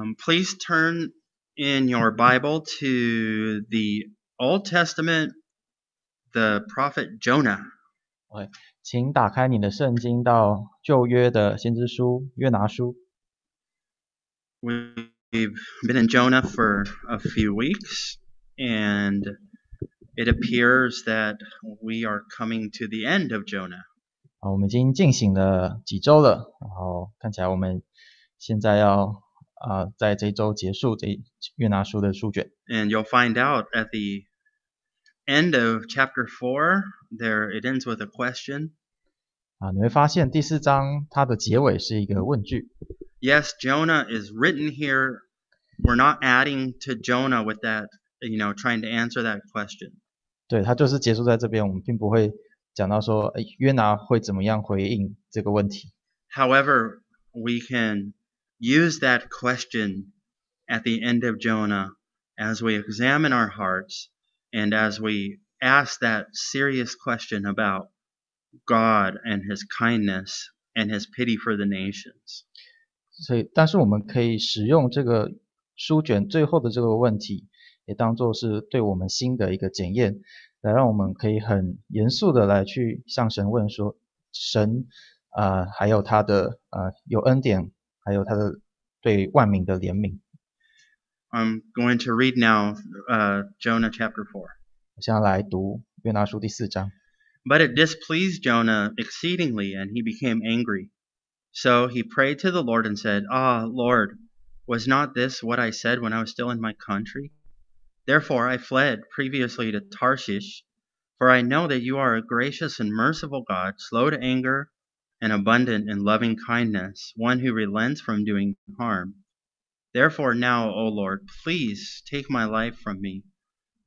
Um, please turn in your Bible to the Old Testament, the prophet Jonah. 请打开你的圣经到旧约的先知书约拿书。 We've been in Jonah for a few weeks, and it appears that we are coming to the end of Jonah. 啊，我们已经进行了几周了，然后看起来我们现在要 啊、在这一周结束这一约拿书的书卷。 And you'll find out at the end of chapter 4, there it ends with a question. 啊，你会发现第四章它的结尾是一个问句。 Yes, Jonah is written here. We're not adding to Jonah with that, you know, trying to answer that question. 对，它就是结束在这边，我们并不会讲到说，哎，约拿会怎么样回应这个问题。 However, we can use that question at the end of Jonah as we examine our hearts and as we ask that serious question about God and his kindness and his pity for the nations. 所以，但是我们可以使用这个书卷最后的这个问题，也当做是对我们心的一个检验，来让我们可以很严肃的来去向神问说，神啊、呃还有他的呃有恩典， 还有他的对万民的怜悯。 I'm going to read now uh, Jonah chapter 4. 我现在来读约拿书第四章。 But it displeased Jonah exceedingly, and he became angry. So he prayed to the Lord and said, Ah, Lord, was not this what I said when I was still in my country? Therefore I fled previously to Tarshish, for I know that you are a gracious and merciful God, slow to anger and abundant in loving kindness, one who relents from doing harm. Therefore now, O Lord, please take my life from me,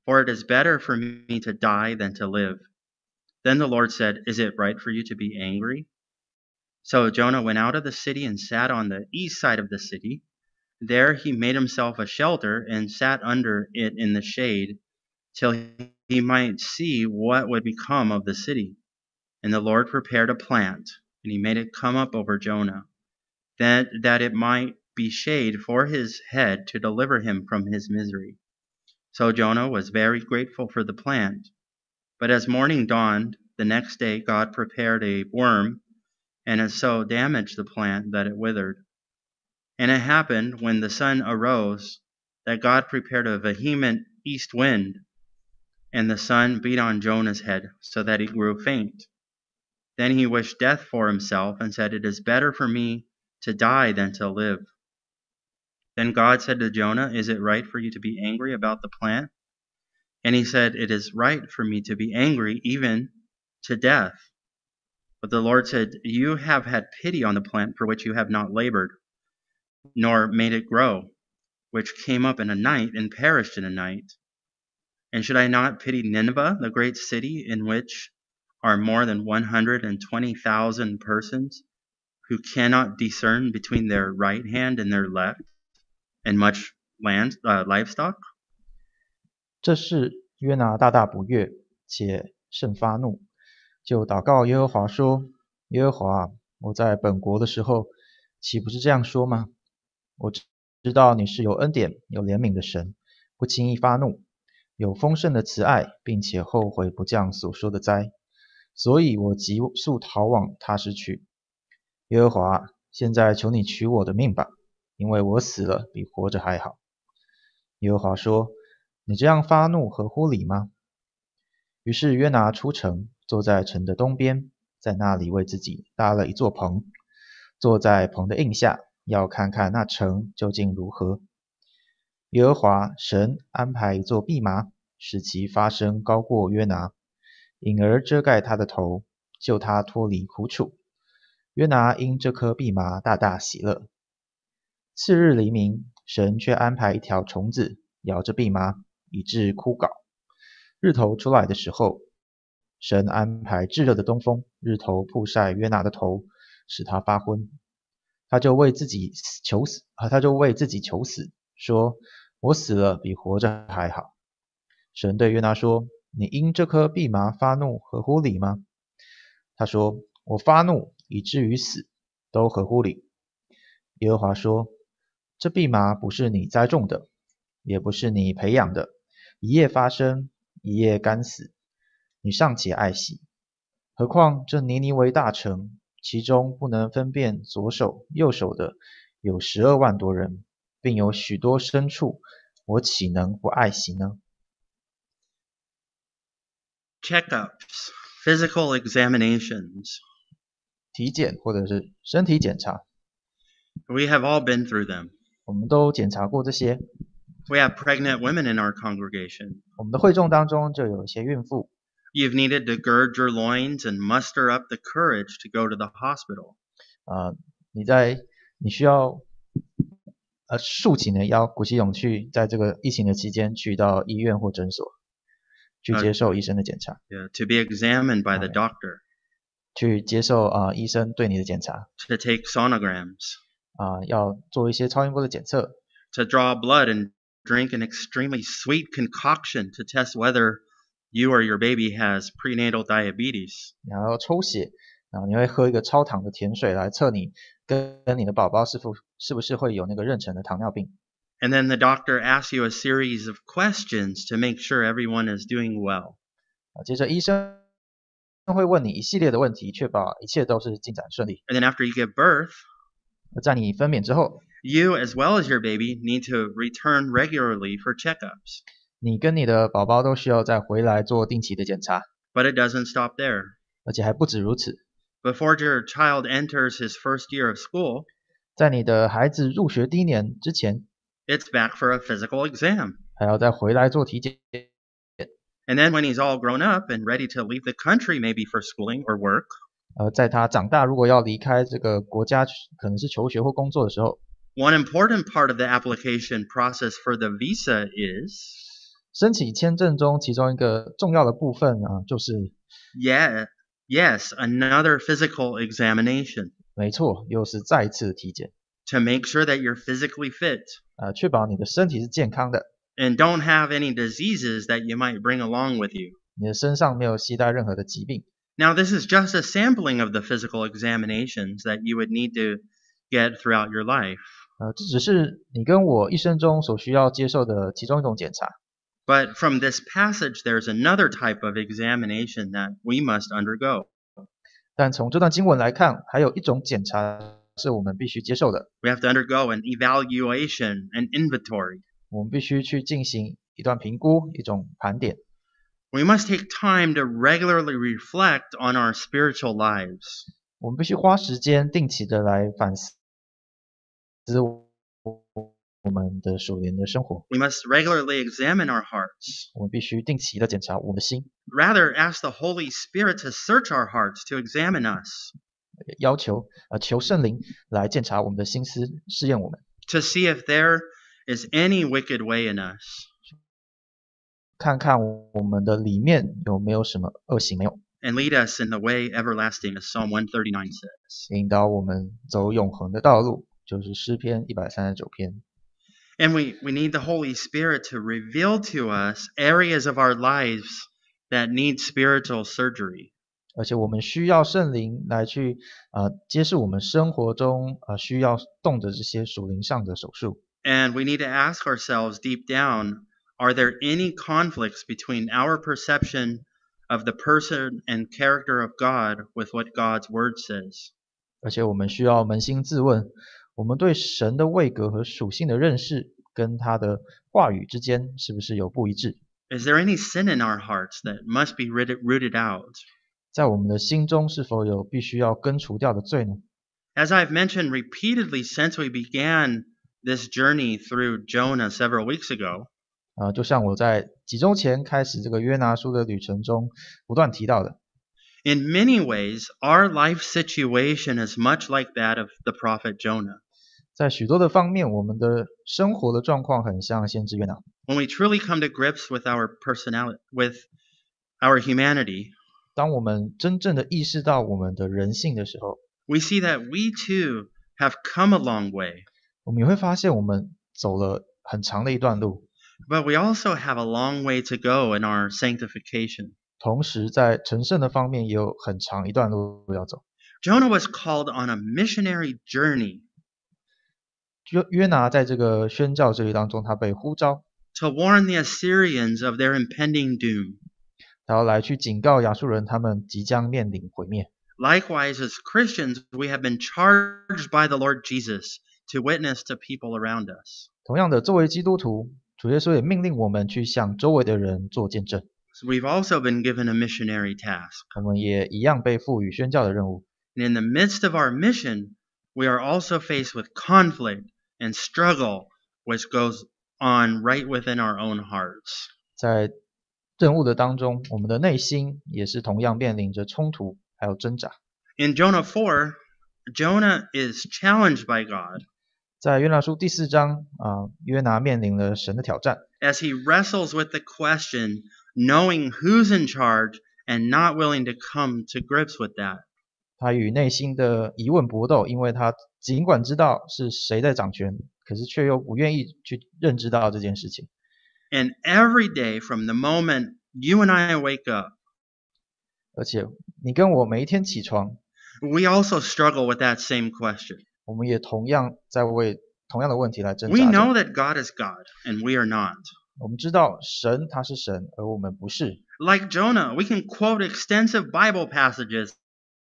for it is better for me to die than to live. Then the Lord said, Is it right for you to be angry? So Jonah went out of the city and sat on the east side of the city. There he made himself a shelter and sat under it in the shade till he might see what would become of the city. And the Lord prepared a plant, and he made it come up over Jonah, that, that it might be shade for his head to deliver him from his misery. So Jonah was very grateful for the plant. But as morning dawned, the next day God prepared a worm, and it so damaged the plant that it withered. And it happened when the sun arose that God prepared a vehement east wind, and the sun beat on Jonah's head so that he grew faint. Then he wished death for himself and said, It is better for me to die than to live. Then God said to Jonah, Is it right for you to be angry about the plant? And he said, It is right for me to be angry even to death. But the Lord said, You have had pity on the plant for which you have not labored, nor made it grow, which came up in a night and perished in a night. And should I not pity Nineveh, the great city in which are more than 120,000 persons who cannot discern between their right hand and their left, and much land uh, livestock? 这事约拿大大不悦，且甚发怒，就祷告耶和华说：“耶和华啊，我在本国的时候，岂不是这样说吗？我知知道你是有恩典、有怜悯的神，不轻易发怒，有丰盛的慈爱，并且后悔不降所说的灾， 所以我急速逃往他施去。耶和华，现在求你取我的命吧，因为我死了比活着还好。”耶和华说。你这样发怒合乎理吗？于是约拿出城，坐在城的东边，在那里为自己搭了一座棚，坐在棚的荫下，要看看那城究竟如何。耶和华神安排一座蓖麻，使其发生高过约拿，引而遮盖他的头，救他脱离苦楚。约拿因这颗蓖麻大大喜乐。次日黎明，神却安排一条虫子咬着蓖麻。以致枯槁。日头出来的时候，神安排炙热的东风，日头曝晒约拿的头，使他发昏。他就为自己求死啊！他就为自己求死，说：“我死了比活着还好。”神对约拿说：“你因这颗蓖麻发怒，合乎理吗？”他说：“我发怒以至于死，都合乎理。”耶和华说：“这蓖麻不是你栽种的，也不是你培养的，一夜发生，一夜干死，你尚且爱惜，何况这尼尼微大城，其中不能分辨左手右手的有十二万多人，并有许多牲畜，我岂能不爱惜呢？Checkups, physical examinations. 体检或者是身体检查， We have all been through them. 我们都检查过这些。 We have pregnant women in our congregation. 我们的会众当中就有一些孕妇， You've needed to gird your loins and muster up the courage to go to the hospital. 啊、你在你需要呃竖起你的腰，鼓起勇气，在这个疫情的期间去到医院或诊所， 去呃接受医生的检查，Yeah, to be examined by the doctor, 去接受啊、医生对你的检查 to take sonograms, 啊、要做一些超音波的检测，to draw blood and drink an extremely sweet concoction to test whether you or your baby has prenatal diabetes. 然后抽血，然后你会喝一个超糖的甜水来测你跟跟你的宝宝是否是不是会有那个妊娠的糖尿病。And then the doctor asks you a series of questions to make sure everyone is doing well. 啊，接着医生会问你一系列的问题，确保一切都是进展顺利。 And then after you give birth, 而在你分娩之后， you as well as your baby need to return regularly for checkups. 你跟你的宝宝都需要再回来做定期的检查， But it doesn't stop there. 而且还不止如此， Before your child enters his first year of school, 在你的孩子入学第一年之前， it's back for a physical exam. 还要再回来做体检。 And then when he's all grown up and ready to leave the country, maybe for schooling or work, 呃，在他长大如果要离开这个国家，可能是求学或工作的时候， one important part of the application process for the visa is 申请签证中其中一个重要的部分啊，就是 yeah, yes, another physical examination 没错，又是再一次的体检， to make sure that you're physically fit 呃，确保你的身体是健康的， and don't have any diseases that you might bring along with you. 你的身上没有携带任何的疾病。 Now, this is just a sampling of the physical examinations that you would need to get throughout your life. 呃，这只是你跟我一生中所需要接受的其中一种检查。 But from this passage, there's another type of examination that we must undergo. 但从这段经文来看，还有一种检查 是我们必须接受的， We have to undergo an evaluation, an inventory. 我们必须去进行一段评估，一种盘点。 We must take time to regularly reflect on our spiritual lives. 我们必须花时间定期的来反思我们的属灵的生活。 We must regularly examine our hearts. 我们必须定期的检查我们的心， Rather, ask the Holy Spirit to search our hearts, to examine us, 要求呃求圣灵来检查我们的心思，试验我们， to see if there is any wicked way in us. 看看我们的里面有没有什么恶行没有， and lead us in the way everlasting, as Psalm 139 says. 引导我们走永恒的道路，就是诗篇一百三十九篇。 And we, we need the Holy Spirit to reveal to us areas of our lives that need spiritual surgery. 而且我们需要圣灵来去呃揭示我们生活中呃需要动的这些属灵上的手术。 And we need to ask ourselves deep down are there any conflicts between our perception of the person and character of God with what God's Word says? 而且我们需要扪心自问，我们对神的位格和属性的认识，跟他的话语之间是不是有不一致？ Is there any sin in our hearts that must be rooted, rooted out? 在我们的心中是否有必须要根除掉的罪呢？ As I've mentioned repeatedly since we began this journey through Jonah several weeks ago, 啊、就像我在几周前开始这个约拿书的旅程中不断提到的， in many ways, our life situation is much like that of the prophet Jonah. 在许多的方面，我们的生活的状况很像先知约拿。 When we truly come to grips with our personality, with our humanity, 当我们真正的意识到我们的人性的时候，we see that we too have come a long way, 我们也会发现我们走了很长的一段路，but we also have a long way to go in our sanctification. 同时在成圣的方面也有很长一段路要走。Jonah was called on a missionary journey 约约拿在这个宣教之旅当中，他被呼召，to warn the Assyrians of their impending doom. 然后来去警告亚述人，他们即将面临毁灭。 Likewise, as Christians, we have been charged by the Lord Jesus to witness to people around us. 同样的，作为基督徒，主耶稣也命令我们去向周围的人做见证， So we've also been given a missionary task. 我们也一样被赋予宣教的任务。 And in the midst of our mission, we are also faced with conflict and struggle, which goes on right within our own hearts. 在 任务的当中，我们的内心也是同样面临着冲突还有挣扎。In Jonah four, Jonah is challenged by God 在约拿书第四章啊、约拿面临了神的挑战，as he wrestles with the question, knowing who's in charge and not willing to come to grips with that. 他与内心的疑问搏斗，因为他尽管知道是谁在掌权，可是却又不愿意去认知到这件事情。And every day from the moment you and I wake up, 而且你跟我每一天起床， we also struggle with that same question. 我们也同样在为同样的问题来挣 We 扎着。 know that God is God and we are not. 我们知道神他是神，而我们不是。 Like Jonah, we can quote extensive Bible passages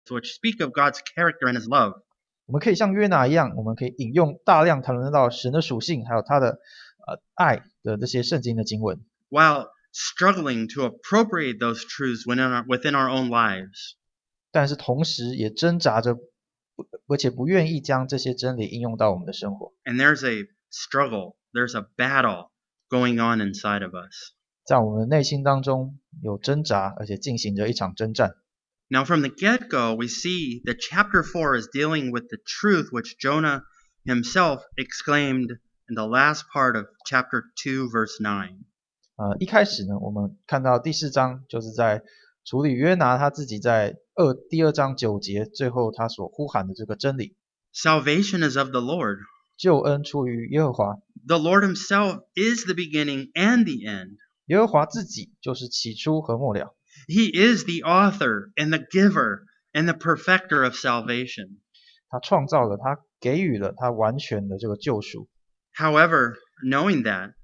which speak of God's character and his love. 我们可以像约拿一样，我们可以引用大量谈论到神的属性，还有他的 呃爱的这些圣经的经文， while struggling to appropriate those truths within our, within our own lives. 但是同时也挣扎着，不而且不愿意将这些真理应用到我们的生活。 And there's a struggle, there's a battle going on inside of us. 在我们的内心当中有挣扎，而且进行着一场征战。 Now, from the get go, we see that chapter 4 is dealing with the truth which Jonah himself exclaimed in the last part of chapter 2, verse 9. 呃，一开始呢，我们看到第四章就是在处理约拿他自己在二第二章九节最后他所呼喊的这个真理： Salvation is of the Lord. 救恩出于耶和华， The Lord himself is the beginning and the end. 耶和华自己就是起初和末了。 He is the author and the giver and the perfecter of salvation. 他创造了，他给予了他完全的这个救赎。 However, knowing that,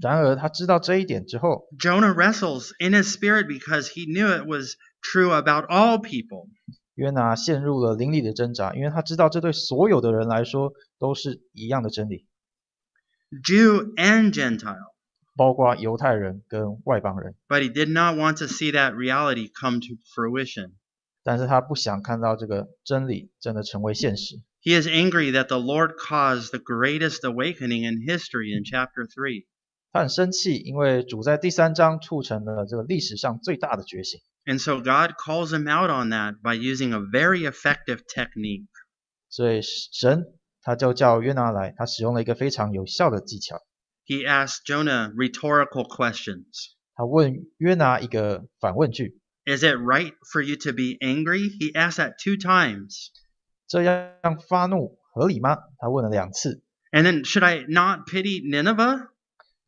然而他知道这一点之后， Jonah wrestles in his spirit because he knew it was true about all people. 约拿陷入了灵里的挣扎，因为他知道这对所有的人来说都是一样的真理， Jew and Gentile. 包括犹太人跟外邦人。 But he did not want to see that reality come to fruition. 但是他不想看到这个真理真的成为现实。 He is angry that the Lord caused the greatest awakening in history in chapter 3. 他很生气，因为主在第三章促成了这个历史上最大的觉醒， And so God calls him out on that by using a very effective technique. 所以神他就叫约拿来，他使用了一个非常有效的技巧。 He asked Jonah rhetorical questions. 他问约拿一个反问句： Is it right for you to be angry? He asked that two times. 这样发怒合理吗？他问了两次。And then, should I not pity Nineveh?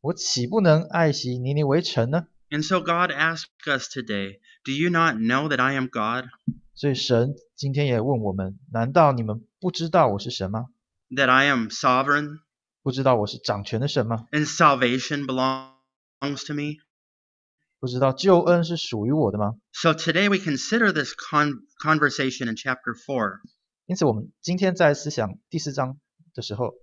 我岂不能爱惜尼尼微城呢？And so God asked us today, Do you not know that I am God? 所以神今天也问我们：难道你们不知道我是神吗？That I am sovereign 不知道我是掌权的神吗？and salvation belongs to me? 不知道救恩是属于我的吗？So today we consider this con- conversation in chapter 4因此，我们今天在思想第四章的时候，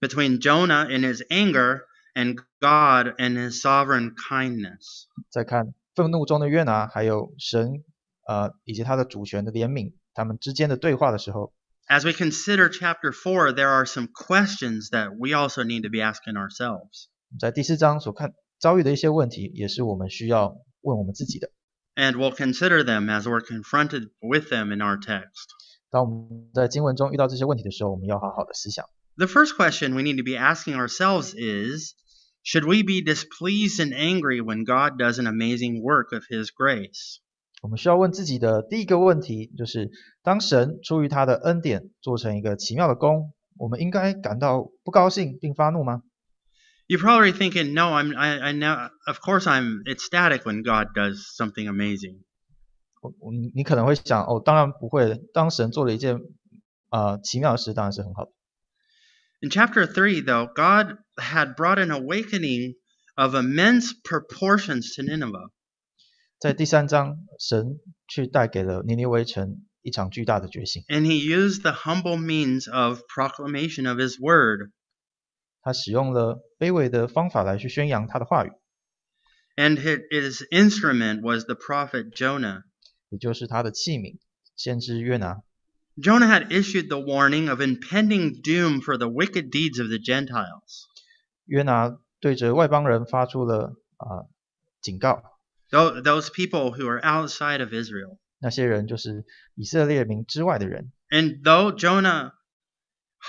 between Jonah and his anger and God and his sovereign kindness. 在看愤怒中的约拿，还有神，呃，以及他的主权的怜悯，他们之间的对话的时候， As we consider chapter 4, there are some questions that we also need to be asking ourselves. 在第四章所看遭遇的一些问题，也是我们需要问我们自己的。 And we'll consider them as we're confronted with them in our text. 当我们在经文中遇到这些问题的时候，我们要好好的思想。 The first question we need to be asking ourselves is Should we be displeased and angry when God does an amazing work of His grace? 我们需要问自己的第一个问题就是：当神出于他的恩典做成一个奇妙的工，我们应该感到不高兴并发怒吗？ You're probably thinking, no, I'm, I, I know, of course I'm ecstatic when God does something amazing. 我我你你可能会想，哦，当然不会的。当神做了一件呃奇妙的事，当然是很好的。In chapter three, though, God had brought an awakening of immense proportions to Nineveh. 在第三章，神去带给了尼尼微城一场巨大的觉醒。And he used the humble means of proclamation of his word. 他使用了卑微的方法来去宣扬他的话语，And his instrument was the prophet Jonah. 也就是他的器皿，先知约拿。Jonah had issued the warning of impending doom for the wicked deeds of the Gentiles. 约拿对着外邦人发出了啊、警告，Tho- Those people who are outside of Israel. 那些人就是以色列民之外的人。And though Jonah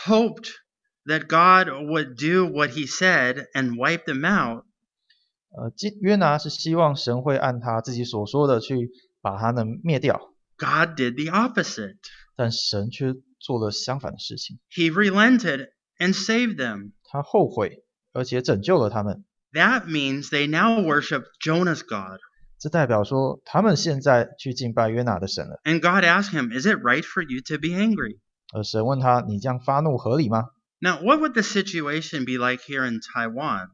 hoped that God would do what he said and wipe them out, 呃，基约拿是希望神会按他自己所说的去 把他们灭掉， God did the opposite. 但神却做了相反的事情。 He relented and saved them. 他后悔，而且拯救了他们。 That means they now worship Jonah's God. 这代表说他们现在去敬拜约拿的神了。 And God asked him, Is it right for you to be angry? 而神问他：“你这样发怒合理吗 Now, what would the situation be like here in Taiwan？”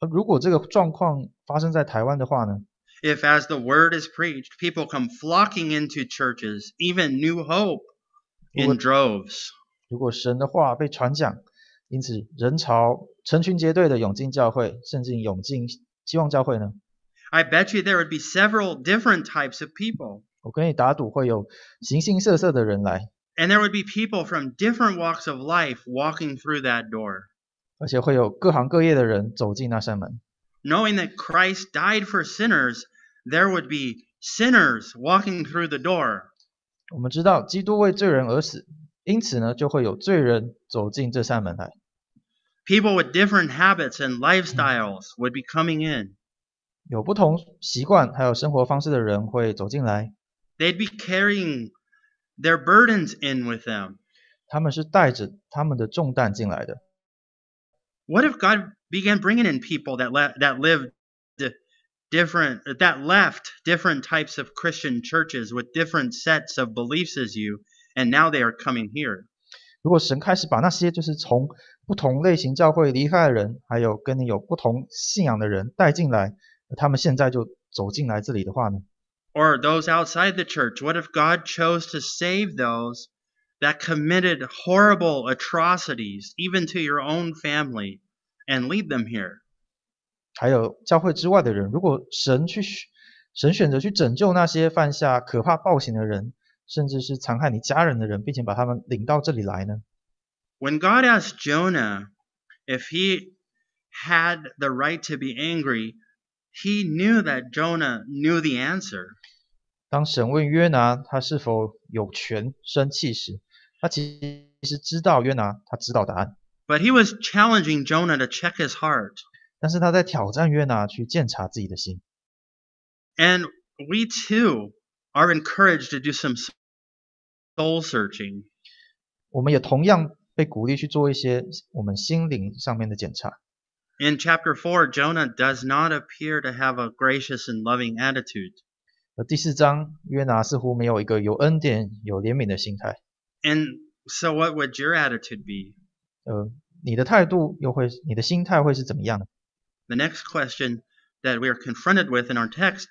而如果这个状况发生在台湾的话呢？ If, as the word is preached, people come flocking into churches, even New Hope, in What- droves. 如果神的话被传讲，因此人潮成群结队的涌进教会，甚至涌进希望教会呢？ I bet you there would be several different types of people. 我跟你打赌，会有形形色色的人来， And there would be people from different walks of life walking through that door. 而且会有各行各业的人走进那扇门。 Knowing that Christ died for sinners, there would be sinners walking through the door. 我们知道基督为罪人而死，因此呢，就会有罪人走进这扇门来。 People with different habits and lifestyles would be coming in. 有不同习惯还有生活方式的人会走进来， They'd be carrying their burdens in with them. 他们是带着他们的重担进来的。 What if God began bringing in people that le- that lived di- different that left different types of Christian churches with different sets of beliefs as you and now they are coming here? 如果神开始把那些就是从不同类型教会离开的人，还有跟你有不同信仰的人带进来，他们现在就走进来这里的话呢？ Or those outside the church? What if God chose to save those that committed horrible atrocities even to your own family and lead them here? 还有教会之外的人，如果神去选神选择去拯救那些犯下可怕暴行的人，甚至是残害你家人的人，并且把他们领到这里来呢？When God asked Jonah if he had the right to be angry, he knew that Jonah knew the answer. 当神问约拿他是否有权生气时，他其实知道约拿他知道答案，But he was challenging Jonah to check his heart. 但是他在挑战约拿去鉴察自己的心。 And we too are encouraged to do some soul searching. 我们也同样被鼓励去做一些我们心灵上面的检查。 In chapter 4, Jonah does not appear to have a gracious and loving attitude. 而第四章，约拿似乎没有一个有恩典、有怜悯的心态。 And so, what would your attitude be? 呃，你的态度又会，你的心态会是怎么样呢？ The next question that we are confronted with in our text,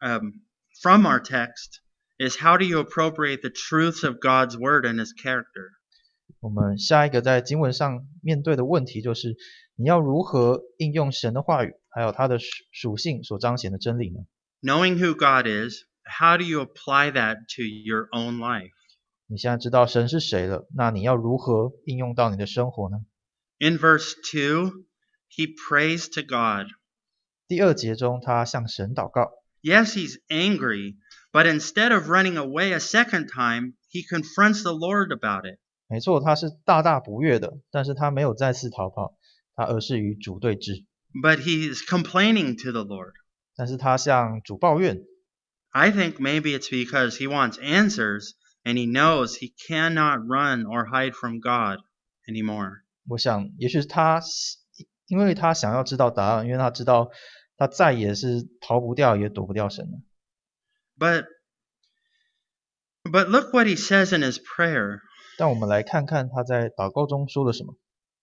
um, from our text, is how do you appropriate the truths of God's word and his character? 我们下一个在经文上面对的问题就是，你要如何应用神的话语，还有他的属属性所彰显的真理呢？ Knowing who God is, how do you apply that to your own life? 你现在知道神是谁了，那你要如何应用到你的生活呢？ In verse 2, he prays to God. 第二节中，他向神祷告， Yes, he's angry, but instead of running away a second time, he confronts the Lord about it. 没错，他是大大不悦的，但是他没有再次逃跑，他而是与主对峙， But he is complaining to the Lord. 但是他向主抱怨， I think maybe it's because he wants answers and he knows he cannot run or hide from God anymore. 我想，也许是他喜， 因为他想要知道答案，因为他知道他再也是逃不掉，也躲不掉神了。 But but look what he says in his prayer. 但我们来看看他在祷告中说了什么。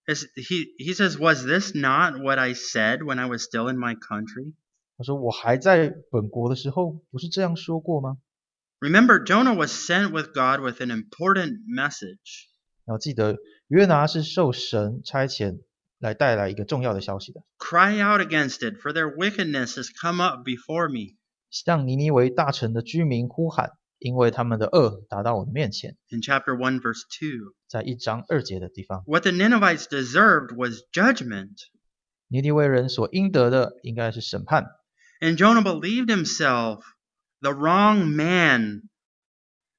Is- He, he says, Was this not what I said when I was still in my country? 他说：“我还在本国的时候，不是这样说过吗 Remember, Jonah was sent with God with an important message.？” 然后记得约拿是受神差遣 来带来一个重要的消息的， Cry out against it, for their wickedness has come up before me. 向尼尼微大城的居民呼喊，因为他们的恶达到我的面前。 In chapter 1, verse 2. 在一章二节的地方， What the Ninevites deserved was judgment. 尼尼微人所应得的应该是审判。 And Jonah believed himself the wrong man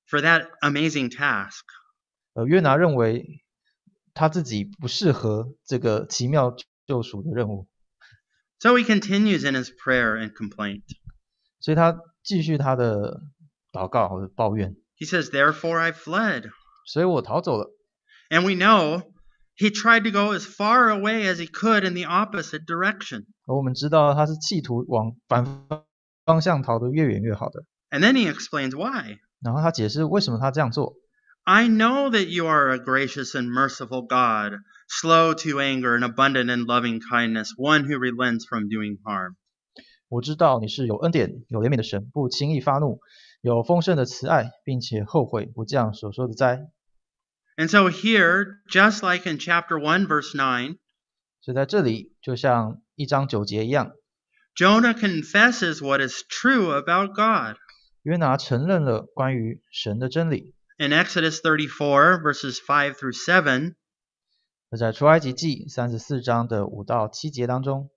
for that amazing task. 呃，约拿认为 他自己不适合这个奇妙救赎的任务，So he continues in his prayer and complaint. 所以他继续他的祷告或者抱怨。He says, Therefore I fled. 所以我逃走了。And we know he tried to go as far away as he could in the opposite direction. 而我们知道他是企图往反方向逃得越远越好的。And then he explains why. 然后他解释为什么他这样做。I know that you are a gracious and merciful God, slow to anger and abundant in loving kindness, one who relents from doing harm. 我知道你是有恩典、有怜悯的神，不轻易发怒，有丰盛的慈爱，并且后悔不降所说的灾。 And so here, just like in chapter 1, verse 9, 所以在这里，就像一章九节一样， Jonah confesses what is true about God. 约拿承认了关于神的真理。 In Exodus 34, verses 5 through 7, 那在出埃及记三十四章的五到七节当中，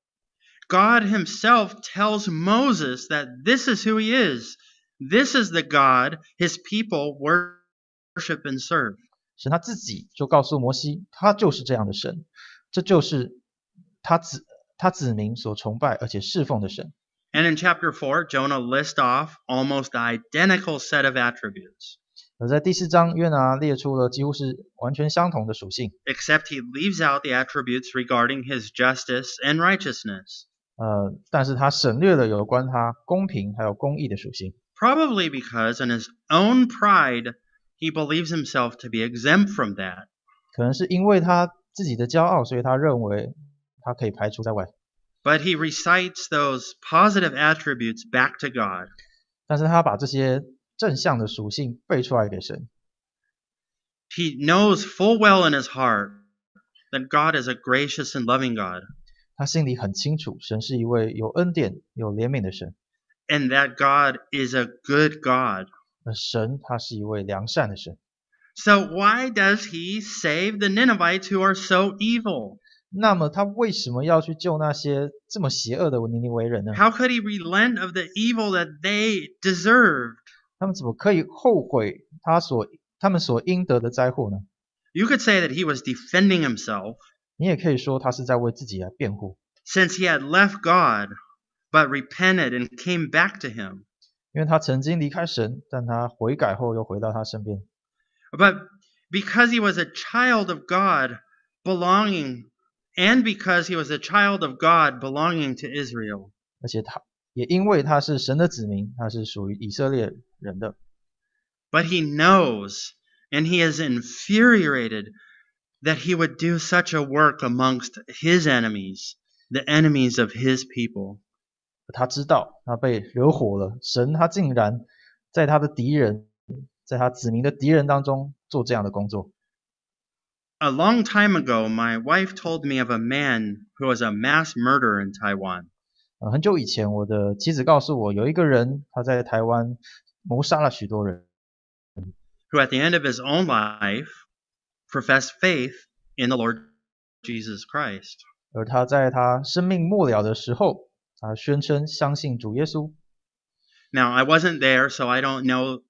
God himself tells Moses that this is who he is. This is the God his people worship and serve. 神他自己就告诉摩西，他就是这样的神，这就是他子他子民所崇拜而且侍奉的神。 And in chapter 4, Jonah lists off almost the identical set of attributes, 而在第四章，约拿列出了几乎是完全相同的属性， except he leaves out the attributes regarding his justice and righteousness. 呃，但是他省略了有关他公平还有公义的属性， Probably because in his own pride, he believes himself to be exempt from that. 可能是因为他自己的骄傲，所以他认为他可以排除在外。 But he recites those positive attributes back to God. 但是他把这些 正向的属性背出来给神， He knows full well in his heart that God is a gracious and loving God, 他心里很清楚，神是一位有恩典、有怜悯的神， and that God is a good God. 而神他是一位良善的神。 So why does he save the Ninevites who are so evil? 那么他为什么要去救那些这么邪恶的尼尼微人呢？ How could he relent of the evil that they deserved? 他们怎么可以后悔他所他们所应得的灾祸呢？ You could say that he was defending himself 你也可以说他是在为自己来辩护， since he had left God, but repented and came back to him. 因为他曾经离开神，但他悔改后又回到他身边。 But because he was a child of God belonging, and because he was a child of God belonging to Israel, 而且他也因为他是神的子民，他是属于以色列人 的， but he knows and he is infuriated that he would do such a work amongst his enemies, the enemies of his people. 他知道他被惹火了，神他竟然在他的敌人，在他子民的敌人当中做这样的工作。 A long time ago, my wife told me of a man who was a mass murderer in Taiwan. 呃，很久以前，我的妻子告诉我，有一个人他在台湾 谋杀了许多人， who at the end of his own life professed faith in the Lord Jesus Christ. 而他在他生命末了的时候，他宣称相信主耶稣。 Now, I wasn't there, so I don't know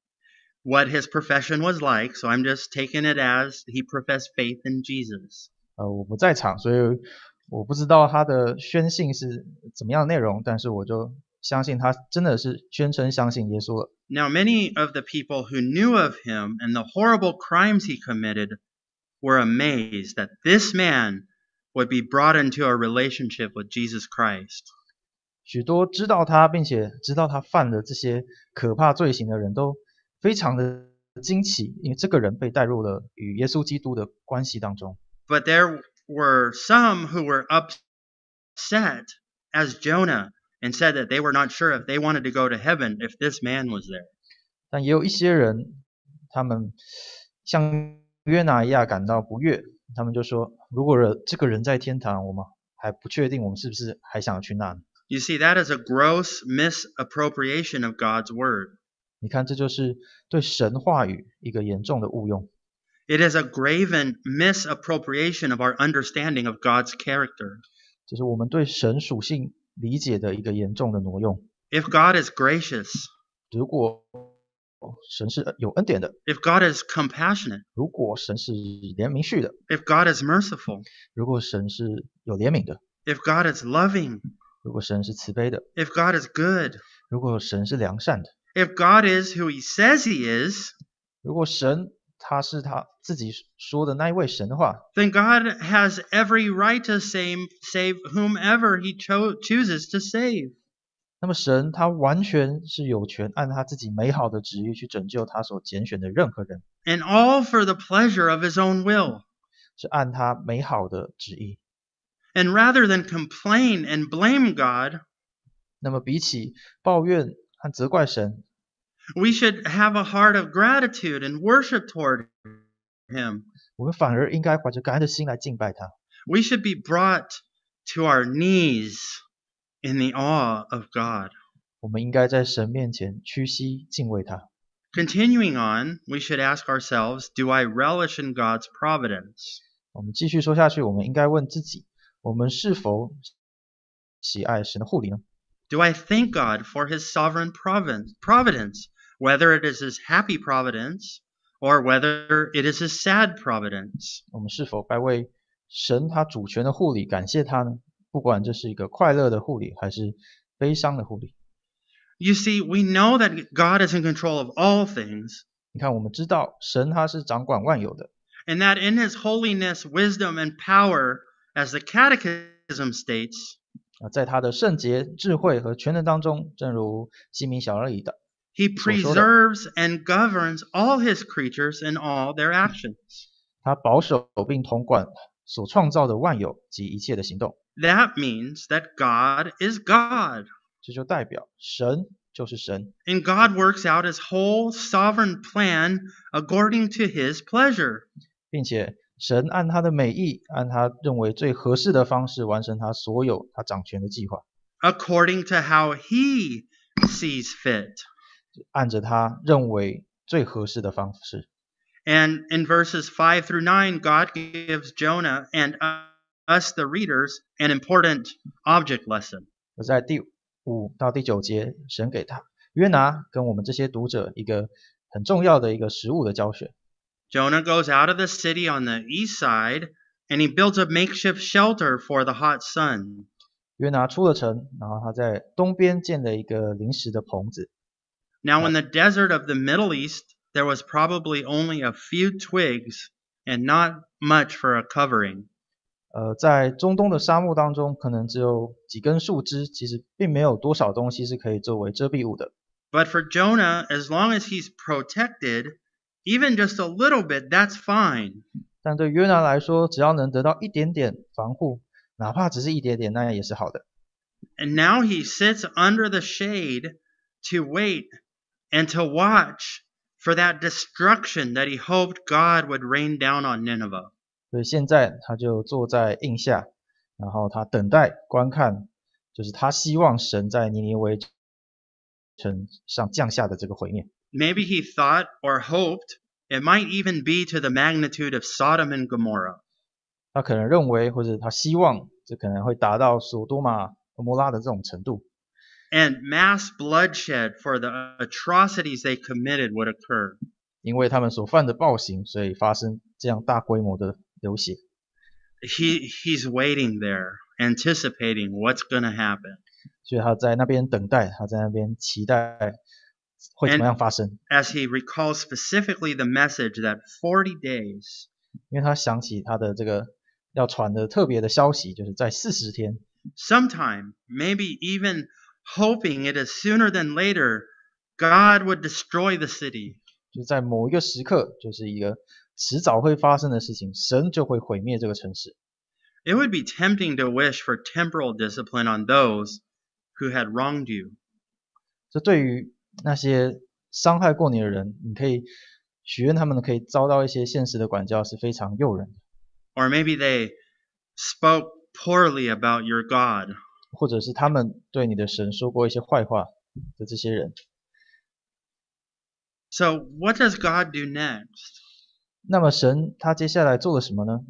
what his profession was like, so I'm just taking it as he professed faith in Jesus. 呃，我不在场，所以我不知道他的宣信是怎么样的内容，但是我就 相信他真的是宣称相信耶稣了。 Now, many of the people who knew of him and the horrible crimes he committed were amazed that this man would be brought into a relationship with Jesus Christ. 许多知道他并且知道他犯了这些可怕罪行的人都非常的惊奇，因为这个人被带入了与耶稣基督的关系当中。 But there were some who were upset as Jonah and said that they were not sure if they wanted to go to heaven if this man was there. 但也有一些人，他们像约拿一样感到不悦，他们就说：如果这个人在天堂，我们还不确定我们是不是还想去那呢？ You see, that is a gross misappropriation of God's word. 你看，这就是对神话语一个严重的误用， It is a graven misappropriation of our understanding of God's character. 这是我们对神属性 理解的一个严重的挪用。If God is gracious, 如果神是有恩典的，if God is compassionate, 如果神是怜悯续的，if God is merciful, 如果神是有怜悯的，if God is loving, 如果神是慈悲的，if God is good, 如果神是良善的，if God is who he says he is, 如果神他是他自己说的那一位神的话， then God has every right to save, save whomever he cho- chooses to save. 那么神他完全是有权按他自己美好的旨意去拯救他所拣选的任何人， And all for the pleasure of his own will. 是按他美好的旨意。 And rather than complain and blame God, 那么比起抱怨和责怪神， we should have a heart of gratitude and worship toward him. 我们反而应该怀着感恩的心来敬拜他。 We should be brought to our knees in the awe of God. 我们应该在神面前屈膝敬畏他。 Continuing on, we should ask ourselves Do I relish in God's providence? 我们继续说下去，我们应该问自己：我们是否喜爱神的护理呢？ Do I thank God for his sovereign providence, providence, whether it is his happy providence or whether it is his sad providence? 我们是否该为神他主权的护理感谢他呢？不管这是一个快乐的护理，还是悲伤的护理。 You see, we know that God is in control of all things, 你看，我们知道神他是掌管万有的， and that in his holiness, wisdom, and power, as the Catechism states, 啊，在他的圣洁、智慧和全能当中，正如西明小而已的， he 所说的。 preserves and governs all his creatures in all their actions. 他保守并统管所创造的万有及一切的行动。 That means that God is God. 这就代表神就是神， And God works out his whole sovereign plan according to his pleasure. 并且神按他的美意，按他认为最合适的方式完成他所有他掌权的计划， according to how he sees fit. 按着他认为最合适的方式。 And in verses 5 through 9, God gives Jonah and us, the readers, an important object lesson. 而在第五到第九节，神给他约拿跟我们这些读者一个很重要的一个实物的教学。 Jonah goes out of the city on the east side and he builds a makeshift shelter for the hot sun. 约拿出了城，然后他在东边建了一个临时的棚子。 Now, in the desert of the Middle East, there was probably only a few twigs and not much for a covering. 呃，在中东的沙漠当中，可能只有几根树枝，其实并没有多少东西是可以作为遮蔽物的。 But for Jonah, as long as he's protected, even just a little bit, that's fine. 但对约拿来说，只要能得到一点点防护，哪怕只是一点点，那样也是好的。 And now he sits under the shade to wait and to watch for that destruction that he hoped God would rain down on Nineveh. 所以现在他就坐在印下，然后他等待观看，就是他希望神在尼尼微城上降下的这个毁灭。 Maybe he thought or hoped it might even be to the magnitude of Sodom and Gomorrah. 他可能认为，或者他希望，这可能会达到索多玛、俄摩拉的这种程度， And mass bloodshed for the atrocities they committed would occur. 因为他们所犯的暴行，所以发生这样大规模的流血。 He he's waiting there, anticipating what's going to happen. 所以他在那边等待，他在那边期待会怎么样发生， As he recalls specifically the message that 40 days 因为他想起他的这个要传的特别的消息，就是在四十天， sometime, maybe even hoping it is sooner than later, God would destroy the city. 就是在某一个时刻，就是一个迟早会发生的事情，神就会毁灭这个城市。 it would be tempting to wish for temporal discipline on those who had wronged you. 这对于那些伤害过你的人，你可以许愿他们可以遭到一些现实的管教，是非常诱人的。 Or maybe they spoke poorly about your God. 或者是他们对你的神说过一些坏话的这些人。 So, what does God do next? 那么神他接下来做了什么呢？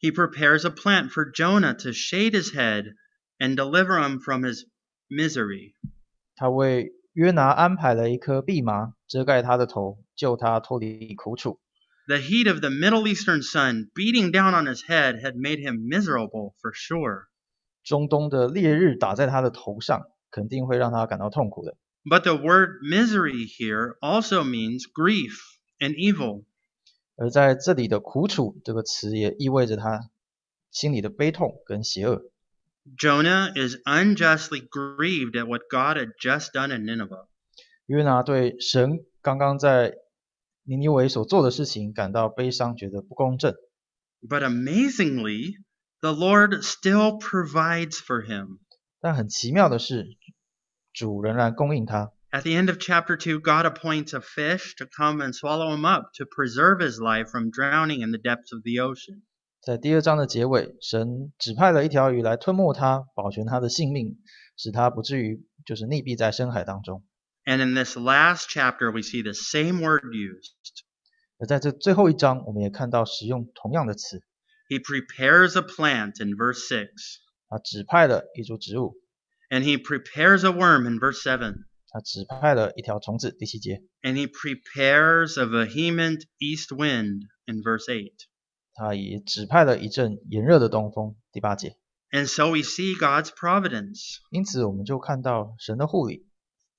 He prepares a plant for Jonah to shade his head and deliver him from his misery. 他为约拿安排了一棵蓖麻，遮盖他的头，救他脱离苦楚。 The heat of the Middle Eastern sun beating down on his head had made him miserable for sure. 中东的烈日打在他的头上，肯定会让他感到痛苦的。But the word misery here also means grief and evil. 而在这里的“苦楚”这个词也意味着他心里的悲痛跟邪恶。Jonah is unjustly grieved at what God had just done in Nineveh. 约拿对神刚刚在尼尼微所做的事情感到悲伤，觉得不公正。But amazingly, the Lord still provides for him. 但很奇妙的是，主仍然供应他。 At the end of chapter 2, God appoints a fish to come and swallow him up to preserve his life from drowning in the depths of the ocean. 在第二章的结尾，神指派了一条鱼来吞没他，保全他的性命，使他不至于就是溺毙在深海当中。 And in this last chapter, we see the same word used. 而在这最后一章，我们也看到使用同样的词， He prepares a plant in verse 6, 他指派了一株植物， and he prepares a worm in verse 7, 他指派了一条虫子。第七节， and he prepares a vehement east wind in verse 8. 他也指派了一阵炎热的东风。第八节， And so we see God's providence. 因此我们就看到神的护理。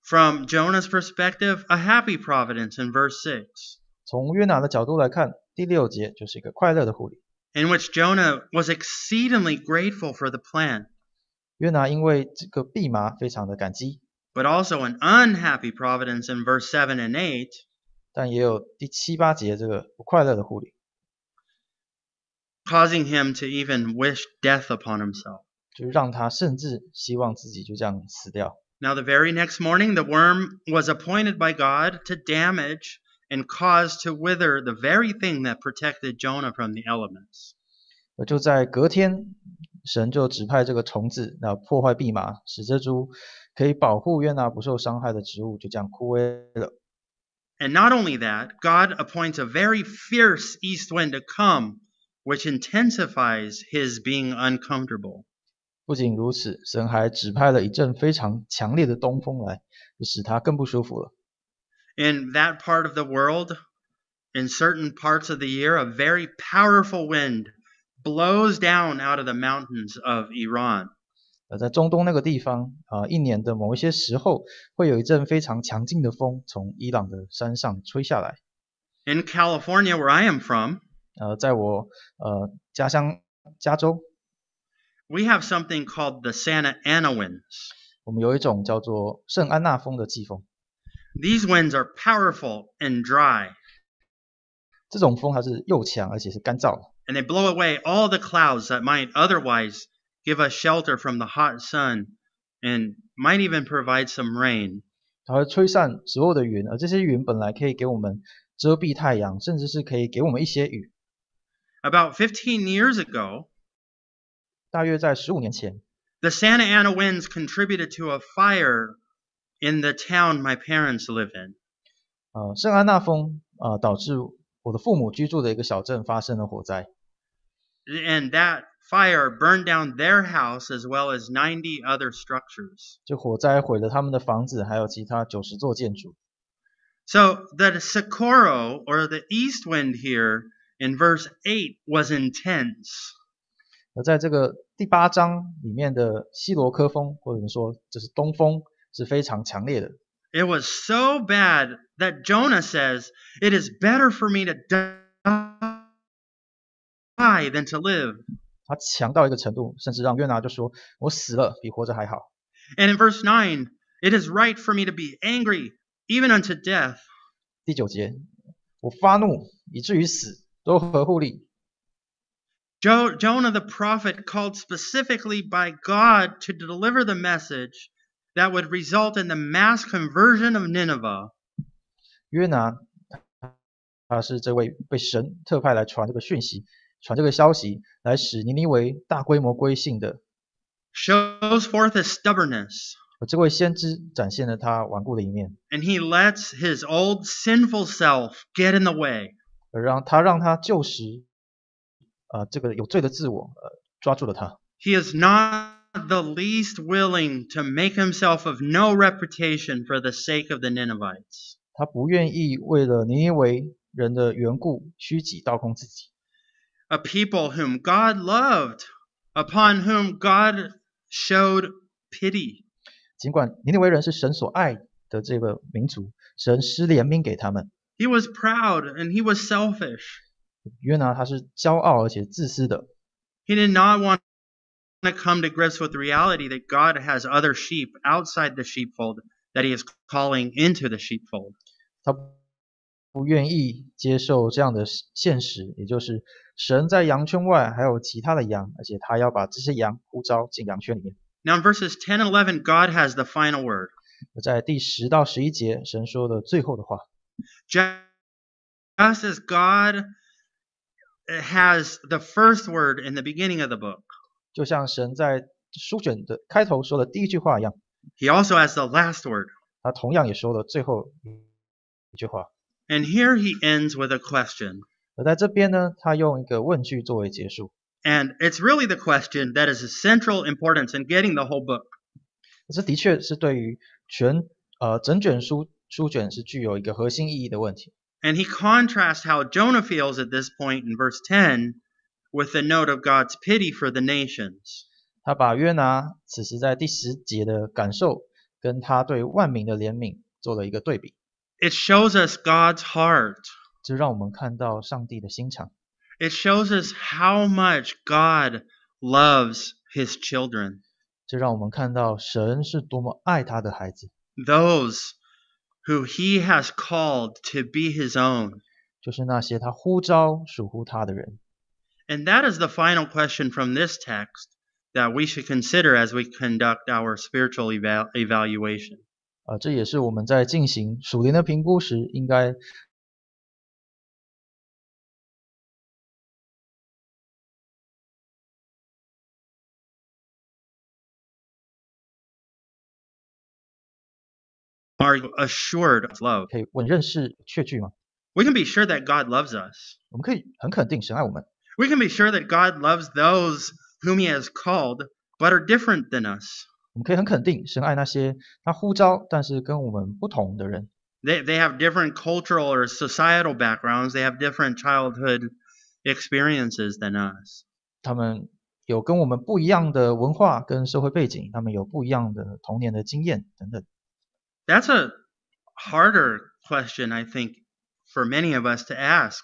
From Jonah's perspective, a happy providence in verse 6, 从约拿的角度来看，第六节就是一个快乐的护理。 in which Jonah was exceedingly grateful for the plant, 约拿因为这个蓖麻非常的感激， but also an unhappy providence in verse 7 and 8, 但也有第七八节这个不快乐的护理， causing him to even wish death upon himself. 就是让他甚至希望自己就这样死掉。 Now, the very next morning, the worm was appointed by God to damage and cause to wither the very thing that protected Jonah from the elements. 而就在隔天，神就指派这个虫子，那破坏蓖麻，使这株可以保护约拿不受伤害的植物就这样枯萎了。 And not only that, God appoints a very fierce east wind to come, which intensifies his being uncomfortable. 不仅如此，神还指派了一阵非常强烈的东风来，就使他更不舒服了。 In that part of the world, in certain parts of the year, a very powerful wind blows down out of the mountains of Iran. 而在中东那个地方，啊、一年的某一些时候，会有一阵非常强劲的风从伊朗的山上吹下来。 In California, where I am from, 呃，在我呃家乡加州， we have something called the Santa Ana winds. 我们有一种叫做圣安娜风的季风。 These winds are powerful and dry, 这种风它是又强而且是干燥的， and they blow away all the clouds that might otherwise give us shelter from the hot sun and might even provide some rain. 它会吹散所有的云，而这些云本来可以给我们遮蔽太阳，甚至是可以给我们一些雨。 About 15 years ago, 大约在十五年前， the Santa Ana winds contributed to a fire in the town my parents live in. 呃，圣安娜峰呃导致我的父母居住的一个小镇发生了火灾。And that fire burned down their house as well as 90 other structures. 这火灾毁了他们的房子，还有其他九十座建筑。So the sirocco or the east wind here in verse 8 was intense. 是非常强烈的。 It was so bad that Jonah says, It is better for me to die than to live. 它强到一个程度，甚至让约拿就说：“我死了比活着还好。 And in verse 9, It is right for me to be angry, even unto death. ”第九节，我发怒以至于死，都合乎理。 Jo- Jonah the prophet called specifically by God to deliver the message that would result in the mass conversion of Nineveh. 约拿他是这位被神特派来传这个讯息、传这个消息，来使尼尼微大规模归信的。 shows forth his stubbornness, 而这位先知展现了他顽固的一面， and he lets his old sinful self get in the way. 而让他让他旧时，呃，这个有罪的自我，呃，抓住了他。 He is not the least willing to make himself of no reputation for the sake of the Ninevites. 他不愿意为了尼尼微人的缘故虚己倒空自己。 A people whom God loved, upon whom God showed pity. 尽管尼尼微人是神所爱的这个民族，神施怜悯给他们。 He was proud and he was selfish. 约拿他是骄傲而且自私的， He did not want to come to grips with the reality that God has other sheep outside the sheepfold that he is calling into the sheepfold. 他不愿意接受这样的现实，也就是神在羊圈外还有其他的羊，而且他要把这些羊呼召进羊圈里面。 Now, in verses 10 and 11, God has the final word. 在第十到十一节，神说的最后的话， Just as God has the first word in the beginning of the book, 就像神在书卷的开头说的第一句话一样， he also has the last word. 他同样也说了最后一句话。 And here he ends with a question. 而在这边呢，他用一个问句作为结束。 And it's really the question that is of central importance in getting the whole book. 这的确是对于全呃整卷书书卷是具有一个核心意义的问题。 And he contrasts how Jonah feels at this point in verse 10 with the note of God's pity for the nations. 他把约拿此时在第十节的感受，跟他对万民的怜悯做了一个对比， It shows us God's heart. 这让我们看到上帝的心肠， It shows us how much God loves his children, 这让我们看到神是多么爱他的孩子， those who he has called to be his own. 就是那些他呼召属乎他的人。 And that is the final question from this text that we should consider as we conduct our spiritual eval- evaluation. 啊、这也是我们在进行属灵的评估时应该。Are you assured of love? 可以稳认识确据吗？ We can be sure that God loves us. 我们可以很肯定神爱我们， We can be sure that God loves those whom he has called but are different than us. 我们可以很肯定神爱那些他呼召但是跟我们不同的人。 They, they have different cultural or societal backgrounds. They have different childhood experiences than us. 他们有跟我们不一样的文化跟社会背景，他们有不一样的童年的经验等等。 That's a harder question, I think, for many of us to ask.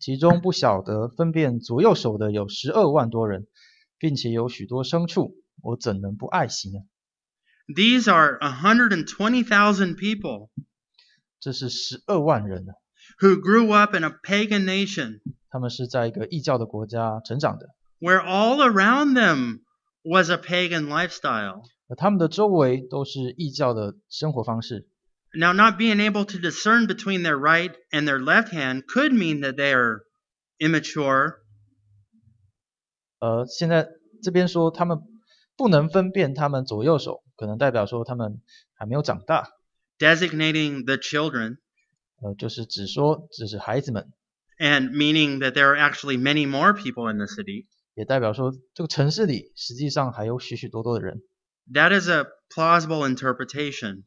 其中不晓得分辨左右手的有十二万多人，并且有许多牲畜，我怎能不爱惜呢？These are a hundred and twenty thousand people 这是十二万人呢，who grew up in a pagan nation 他们是在一个异教的国家成长的，where all around them was a pagan lifestyle. 而他们的周围都是异教的生活方式。Now, not being able to discern between their right and their left hand could mean that they are immature, 呃，现在这边说他们不能分辨他们左右手，可能代表说他们还没有长大， designating the children, 呃，就是只说只是孩子们， and meaning that there are actually many more people in the city. 也代表说这个城市里实际上还有许许多多的人。 That is a plausible interpretation.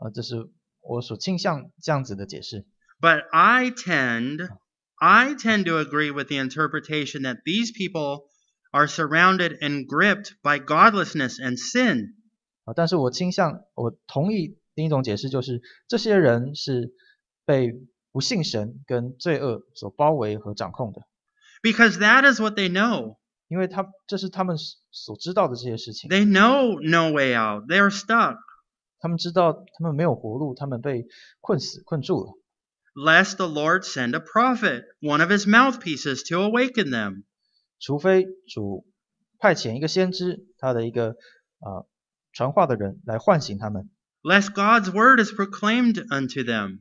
呃，这是我所倾向这样子的解释。 But I tend, I tend to agree with the interpretation that these people are surrounded and gripped by godlessness and sin. 啊，但是我倾向我同意另一种解释，就是这些人是被不信神跟罪恶所包围和掌控的， Because that is what they know. 因为他这是他们所知道的这些事情， They know no way out. They are stuck. 他们知道他们没有活路，他们被困死困住了。 Lest the Lord send a prophet, one of his mouthpieces, to awaken them. 除非主派遣一个先知，他的一个啊、呃传话的人来唤醒他们， Lest God's word is proclaimed unto them.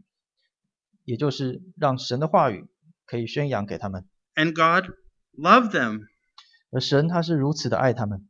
也就是让神的话语可以宣扬给他们。 And God loved them, 而神他是如此的爱他们，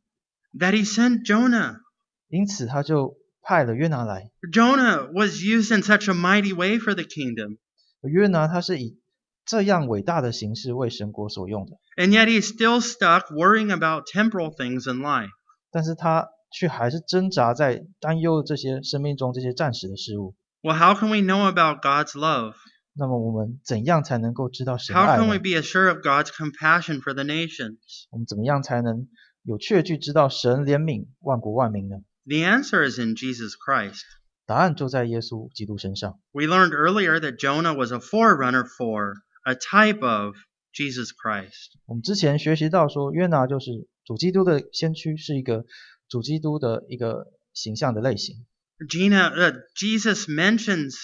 that he sent Jonah. 因此他就 派了约拿来。 Jonah was used in such a mighty way for the kingdom. 而约拿他是以这样伟大的形式为神国所用的， And yet he's still stuck worrying about temporal things in life. 但是他却还是挣扎在担忧这些生命中这些暂时的事物。 Well, how can we know about God's love? 那么我们怎样才能够知道神的 How 爱 can 呢 we be assured of God's compassion for the nations? 我们怎么样才能有确据知道神怜悯万国万民呢？ The answer is in Jesus Christ. 答案就在耶稣基督身上。 We learned earlier that Jonah was a forerunner for, a type of Jesus Christ. 我们之前学习到说，约拿就是主基督的先驱，是一个主基督的一个形象的类型。 Gina, uh, Jesus mentions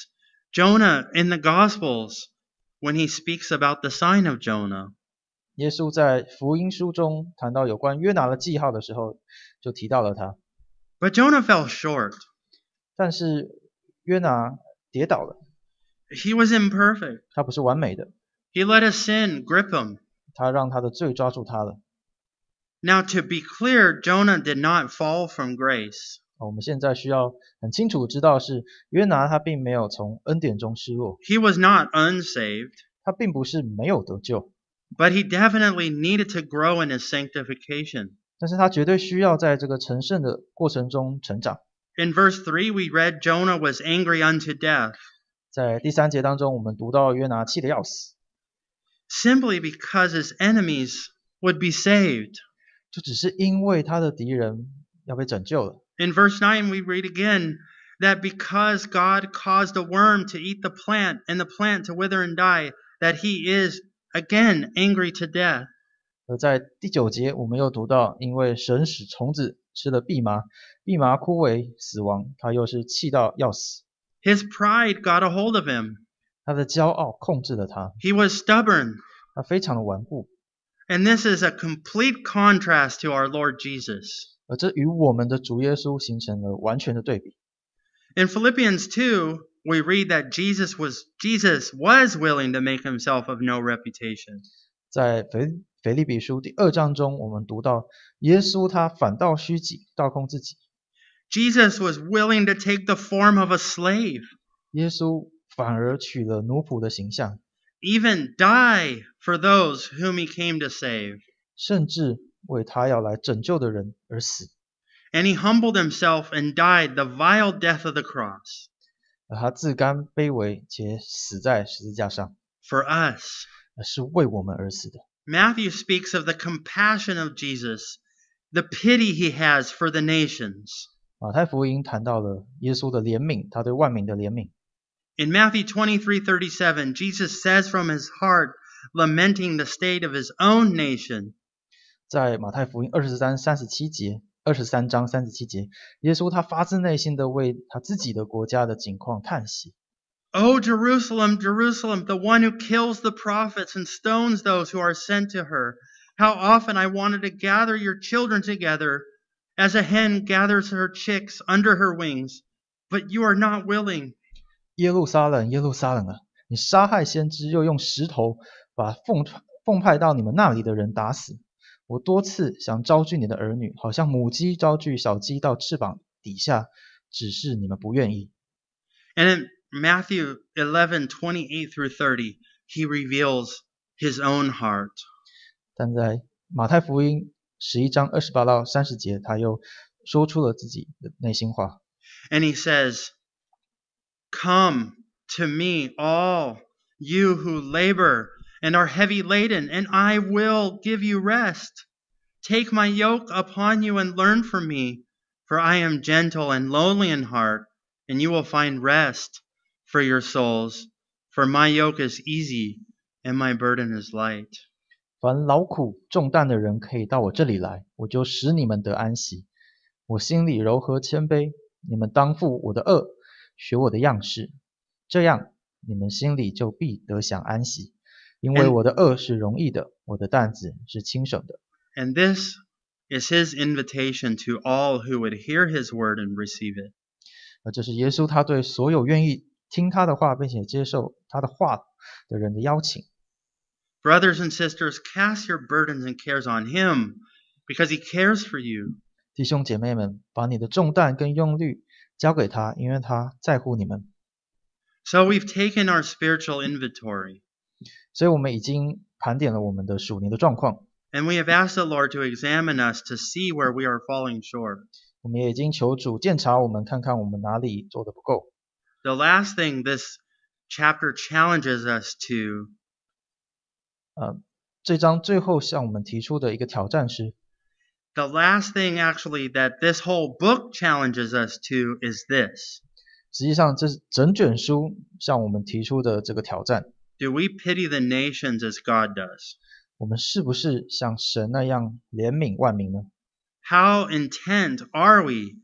Jonah in the Gospels when he speaks about the sign of Jonah. 耶稣在福音书中谈到有关约拿的记号的时候，就提到了他。 But Jonah fell short. 但是约拿跌倒了， He was imperfect. 他不是完美的， He let his sin grip him. 他让他的罪抓住他了。 Now, to be clear, Jonah did not fall from grace. 我们现在需要很清楚地知道是约拿他并没有从恩典中失落， He was not unsaved, 他并不是没有得救， but he definitely needed to grow in his sanctification. 但是他绝对需要在这个成圣的过程中成长。 In verse 3, we read Jonah was angry unto death, 在第三节当中，我们读到约拿气得要死， simply because his enemies would be saved. 就只是因为他的敌人要被拯救了。 In verse 9, we read again that because God caused a worm to eat the plant and the plant to wither and die, that he is again angry to death. 而在第九节，我们又读到，因为神使虫子吃了蓖麻，蓖麻枯萎死亡，他又是气到要死。 His pride got a hold of him. 他的骄傲控制了他， He was stubborn. 他非常的顽固， And this is a complete contrast to our Lord Jesus. 而这与我们的主耶稣形成了完全的对比。 In Philippians 2, we read that Jesus was Jesus was willing to make himself of no reputation. 在腓 腓立比书第二章中，我们读到耶稣他反倒虚己，倒空自己。Jesus was willing to take the form of a slave, 耶稣反而取了奴仆的形象，even die for those whom he came to save. 甚至为他要来拯救的人而死。And he humbled himself and died the vile death of the cross 而他自甘卑微，且死在十字架上，for us. 而是为我们而死的。Matthew speaks of the compassion of Jesus, the pity he has for the nations. 马太福音谈到了耶稣的怜悯，他对万民的怜悯。 In Matthew 23:37, Jesus says from his heart, lamenting the state of his own nation, 在马太福音二十三三十七节，二十三章三十七节，耶稣他发自内心的为他自己的国家的境况叹息。 O Jerusalem, Jerusalem, the one who kills the prophets and stones those who are sent to her. How often I wanted to gather your children together as a hen gathers her chicks under her wings, but you are not willing. 耶路撒冷，耶路撒冷啊！你杀害先知，又用石头把奉奉派到你们那里的人打死。我多次想招聚你的儿女，好像母鸡招聚小鸡到翅膀底下，只是你们不愿意。 And in Matthew 11, 28 through 30, he reveals his own heart. 但在马太福音十一章二十八到三十节，他又说出了自己的内心话。 And he says, Come to me, all you who labor and are heavy laden, and I will give you rest. Take my yoke upon you and learn from me, for I am gentle and lowly in heart, and you will find rest for your souls. For my yoke is easy and my burden is light. 凡劳苦重担的人可以到我这里来，我就使你们得安息。我心里柔和谦卑，你们当负我的恶，学我的样式，这样你们心里就必得享安息。因为我的恶是容易的，我的担子是轻省的。And this is his invitation to all who would hear his word and receive it. 而这是耶稣他对所有愿意听他的话并且接受他的话的人的邀请。 Brothers and sisters, cast your burdens and cares on him because he cares for you. 弟兄姐妹们，把你的重担跟忧虑交给他，因为他在乎你们。 So we've taken our spiritual inventory 所以我们已经盘点了我们的属灵的状况， and we have asked the Lord to examine us to see where we are falling short. 我们也已经求主鉴察我们，看看我们哪里做的不够。 The last thing this chapter challenges us to 呃，这章最后向我们提出的一个挑战是， the last thing actually that this whole book challenges us to is this. 实际上这是整卷书向我们提出的这个挑战： Do we pity the nations as God does? 我们是不是像神那样怜悯万民呢？ How intent are we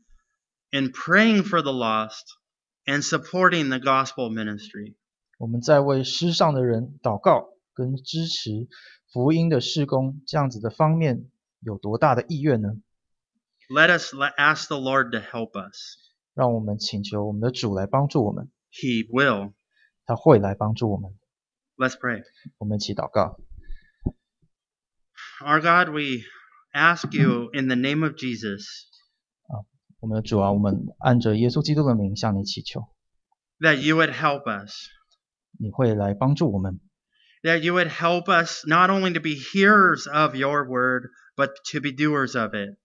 in praying for the lost and supporting the gospel ministry? 我们在为世上的人祷告跟支持福音的事工这样子的方面有多大的意愿呢？ Let us le- ask the Lord to help us. 让我们请求我们的主来帮助我们， He will. 他会来帮助我们。 Let's pray. 我们一起祷告， Our God, we ask you in the name of Jesus 我们的主啊，我们按着耶稣基督的名向你祈求， that you would help us, 你会来帮助我们， that you would help us not only to be hearers of your word, but to be doers of it.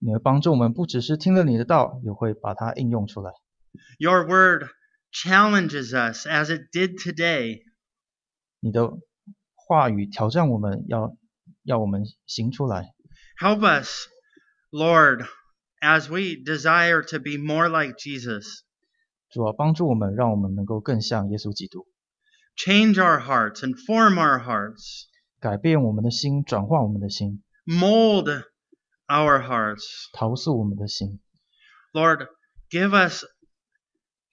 你会帮助我们，不只是听了你的道，也会把它应用出来。 Your word challenges us as it did today. 你的话语挑战我们要要我们行出来， Help us, Lord, as we desire to be more like Jesus. 主啊，帮助我们，让我们能够更像耶稣基督， Change our hearts and form our hearts. 改变我们的心，转化我们的心， Mold our hearts. 陶塑我们的心。 Lord, give us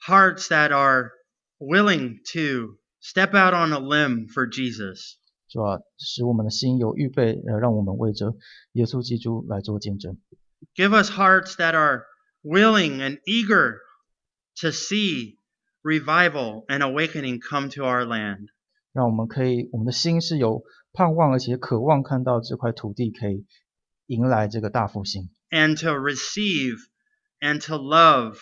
hearts that are willing to step out on a limb for Jesus. 主啊，使我们的心有预备，呃，让我们为着耶稣基督来做见证。 Give us hearts that are willing and eager to see revival and awakening come to our land. 让我们可以，我们的心是有盼望，而且渴望看到这块土地可以迎来这个大复兴， and to receive and to love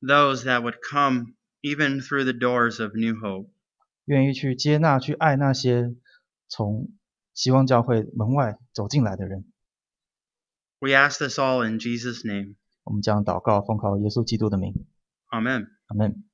those that would come even through the doors of New Hope. 愿意去接纳、去爱那些从希望教会门外走进来的人。 We ask this all in Jesus' name. 我们将祷告，奉靠耶稣基督的名， Amen. 阿门。